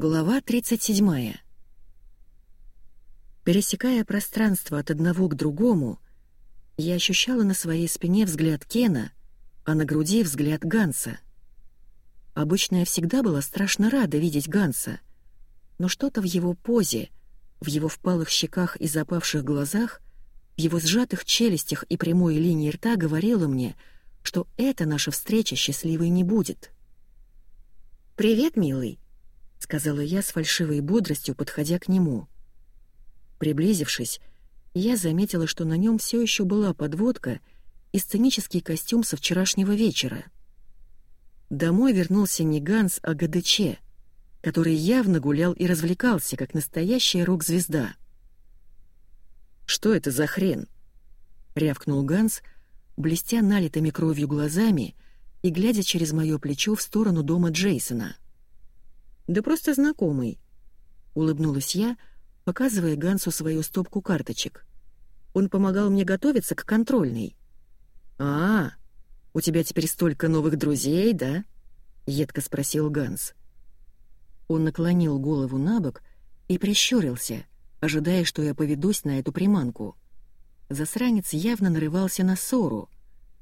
Глава 37. Пересекая пространство от одного к другому, я ощущала на своей спине взгляд Кена, а на груди взгляд Ганса. Обычно я всегда была страшно рада видеть Ганса, но что-то в его позе, в его впалых щеках и запавших глазах, в его сжатых челюстях и прямой линии рта говорило мне, что эта наша встреча счастливой не будет. «Привет, милый», — сказала я с фальшивой бодростью, подходя к нему. Приблизившись, я заметила, что на нем все еще была подводка и сценический костюм со вчерашнего вечера. Домой вернулся не Ганс, а ГДЧ, который явно гулял и развлекался, как настоящая рок-звезда. «Что это за хрен?» — рявкнул Ганс, блестя налитыми кровью глазами и глядя через мое плечо в сторону дома Джейсона — «Да просто знакомый», — улыбнулась я, показывая Гансу свою стопку карточек. «Он помогал мне готовиться к контрольной». «А, у тебя теперь столько новых друзей, да?» — едко спросил Ганс. Он наклонил голову на бок и прищурился, ожидая, что я поведусь на эту приманку. Засранец явно нарывался на ссору,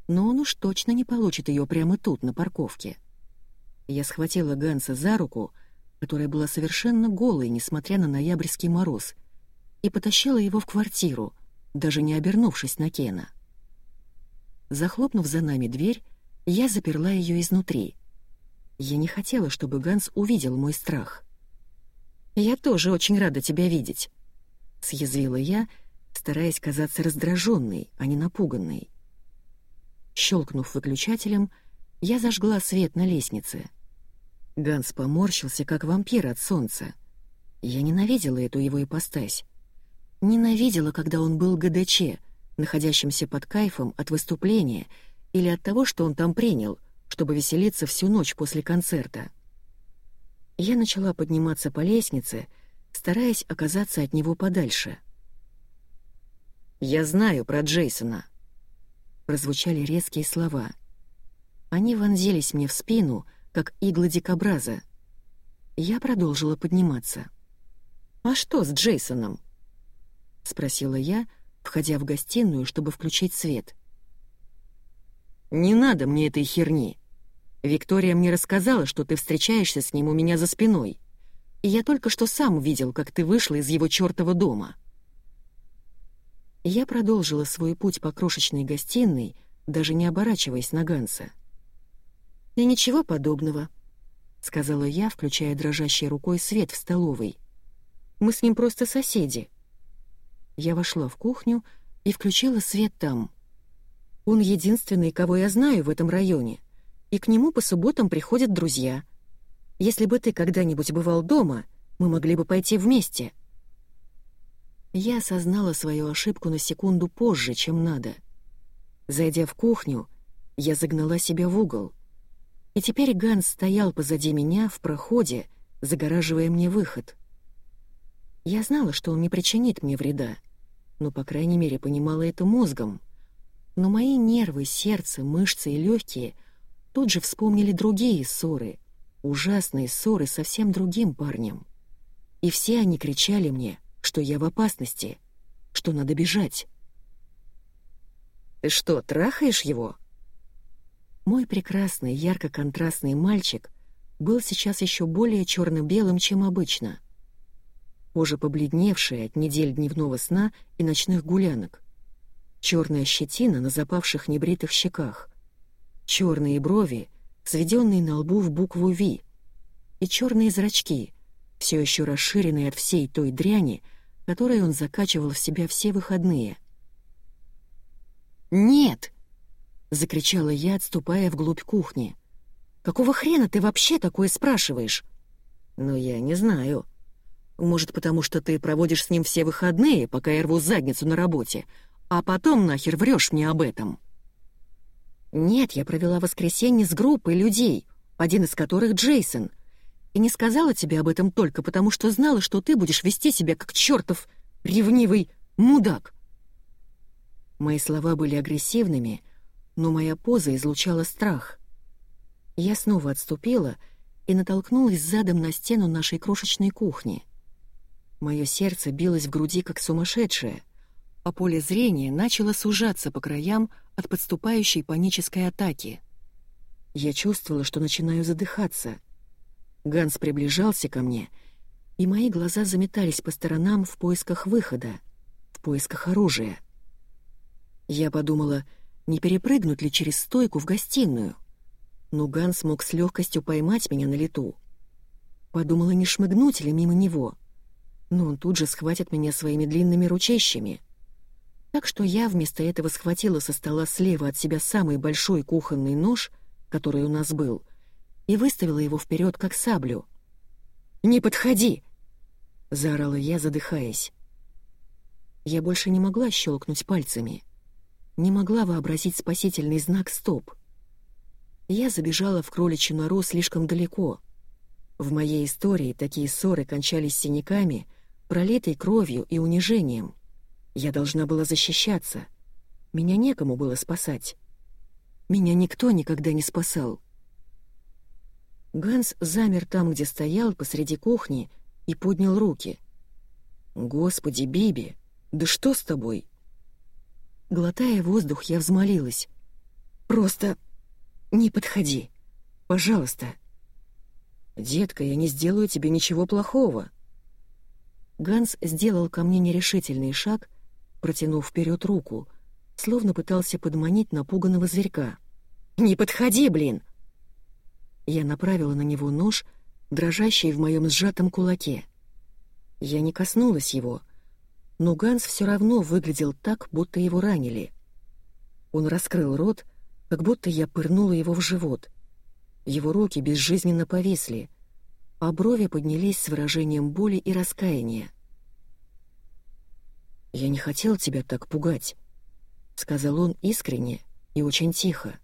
но он уж точно не получит ее прямо тут, на парковке. Я схватила Ганса за руку — которая была совершенно голой, несмотря на ноябрьский мороз, и потащила его в квартиру, даже не обернувшись на Кена. Захлопнув за нами дверь, я заперла ее изнутри. Я не хотела, чтобы Ганс увидел мой страх. «Я тоже очень рада тебя видеть», — съязвила я, стараясь казаться раздраженной, а не напуганной. Щелкнув выключателем, я зажгла свет на лестнице — Ганс поморщился, как вампир от солнца. Я ненавидела эту его ипостась. Ненавидела, когда он был ГДЧ, находящимся под кайфом от выступления или от того, что он там принял, чтобы веселиться всю ночь после концерта. Я начала подниматься по лестнице, стараясь оказаться от него подальше. «Я знаю про Джейсона», — прозвучали резкие слова. Они вонзились мне в спину, как иглы дикобраза. Я продолжила подниматься. «А что с Джейсоном?» — спросила я, входя в гостиную, чтобы включить свет. «Не надо мне этой херни. Виктория мне рассказала, что ты встречаешься с ним у меня за спиной, и я только что сам увидел, как ты вышла из его чёртова дома». Я продолжила свой путь по крошечной гостиной, даже не оборачиваясь на Ганса. «И ничего подобного», — сказала я, включая дрожащей рукой свет в столовой. «Мы с ним просто соседи». Я вошла в кухню и включила свет там. Он единственный, кого я знаю в этом районе, и к нему по субботам приходят друзья. Если бы ты когда-нибудь бывал дома, мы могли бы пойти вместе. Я осознала свою ошибку на секунду позже, чем надо. Зайдя в кухню, я загнала себя в угол. И теперь Ганс стоял позади меня в проходе, загораживая мне выход. Я знала, что он не причинит мне вреда, но, по крайней мере, понимала это мозгом. Но мои нервы, сердце, мышцы и легкие тут же вспомнили другие ссоры, ужасные ссоры со всем другим парнем. И все они кричали мне, что я в опасности, что надо бежать. «Ты что, трахаешь его?» Мой прекрасный, ярко-контрастный мальчик был сейчас еще более черно-белым, чем обычно. Кожа побледневшая от недель дневного сна и ночных гулянок. Черная щетина на запавших небритых щеках. Черные брови, сведенные на лбу в букву «Ви». И черные зрачки, все еще расширенные от всей той дряни, которой он закачивал в себя все выходные. «Нет!» — закричала я, отступая вглубь кухни. «Какого хрена ты вообще такое спрашиваешь?» «Ну, я не знаю. Может, потому что ты проводишь с ним все выходные, пока я рву задницу на работе, а потом нахер врешь мне об этом?» «Нет, я провела воскресенье с группой людей, один из которых Джейсон, и не сказала тебе об этом только потому, что знала, что ты будешь вести себя как чертов ревнивый мудак». Мои слова были агрессивными — но моя поза излучала страх. Я снова отступила и натолкнулась задом на стену нашей крошечной кухни. Мое сердце билось в груди как сумасшедшее, а поле зрения начало сужаться по краям от подступающей панической атаки. Я чувствовала, что начинаю задыхаться. Ганс приближался ко мне, и мои глаза заметались по сторонам в поисках выхода, в поисках оружия. Я подумала, не перепрыгнуть ли через стойку в гостиную. Но Ганс мог с легкостью поймать меня на лету. Подумала, не шмыгнуть ли мимо него. Но он тут же схватит меня своими длинными ручищами. Так что я вместо этого схватила со стола слева от себя самый большой кухонный нож, который у нас был, и выставила его вперед как саблю. «Не подходи!» — заорала я, задыхаясь. Я больше не могла щелкнуть пальцами — не могла вообразить спасительный знак «Стоп». Я забежала в кроличью нору слишком далеко. В моей истории такие ссоры кончались синяками, пролитой кровью и унижением. Я должна была защищаться. Меня некому было спасать. Меня никто никогда не спасал. Ганс замер там, где стоял, посреди кухни, и поднял руки. «Господи, Биби, да что с тобой?» Глотая воздух, я взмолилась. «Просто не подходи. Пожалуйста». «Детка, я не сделаю тебе ничего плохого». Ганс сделал ко мне нерешительный шаг, протянув вперед руку, словно пытался подманить напуганного зверька. «Не подходи, блин!» Я направила на него нож, дрожащий в моем сжатом кулаке. Я не коснулась его — но Ганс все равно выглядел так, будто его ранили. Он раскрыл рот, как будто я пырнула его в живот. Его руки безжизненно повисли, а брови поднялись с выражением боли и раскаяния. «Я не хотел тебя так пугать», — сказал он искренне и очень тихо.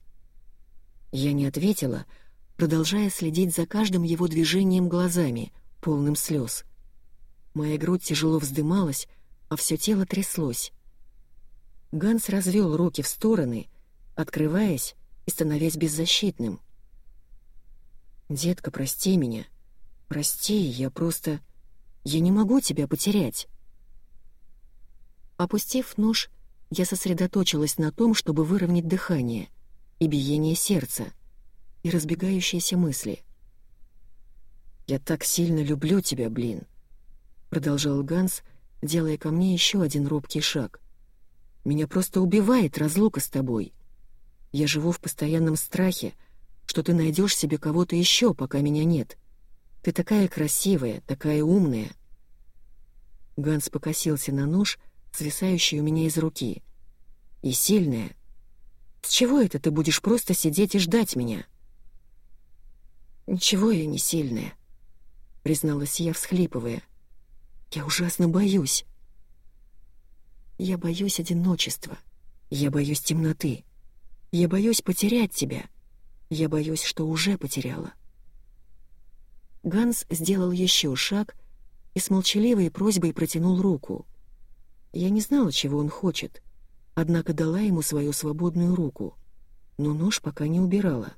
Я не ответила, продолжая следить за каждым его движением глазами, полным слез. Моя грудь тяжело вздымалась, а все тело тряслось. Ганс развел руки в стороны, открываясь и становясь беззащитным. «Детка, прости меня. Прости, я просто... Я не могу тебя потерять». Опустив нож, я сосредоточилась на том, чтобы выровнять дыхание и биение сердца, и разбегающиеся мысли. «Я так сильно люблю тебя, блин», — продолжал Ганс, делая ко мне еще один робкий шаг. «Меня просто убивает разлука с тобой. Я живу в постоянном страхе, что ты найдешь себе кого-то еще, пока меня нет. Ты такая красивая, такая умная». Ганс покосился на нож, свисающий у меня из руки. «И сильная. С чего это ты будешь просто сидеть и ждать меня?» «Ничего я не сильная», — призналась я, всхлипывая. Я ужасно боюсь. Я боюсь одиночества. Я боюсь темноты. Я боюсь потерять тебя. Я боюсь, что уже потеряла. Ганс сделал еще шаг и с молчаливой просьбой протянул руку. Я не знала, чего он хочет, однако дала ему свою свободную руку, но нож пока не убирала.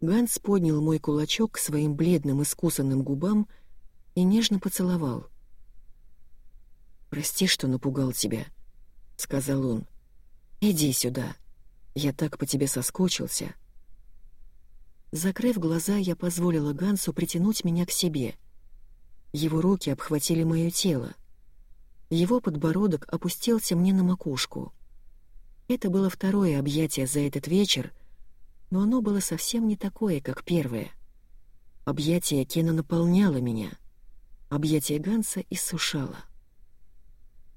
Ганс поднял мой кулачок к своим бледным искусанным губам и нежно поцеловал. «Прости, что напугал тебя», — сказал он. «Иди сюда. Я так по тебе соскучился». Закрыв глаза, я позволила Гансу притянуть меня к себе. Его руки обхватили мое тело. Его подбородок опустился мне на макушку. Это было второе объятие за этот вечер, но оно было совсем не такое, как первое. Объятие Кена наполняло меня — Объятие Ганса иссушало.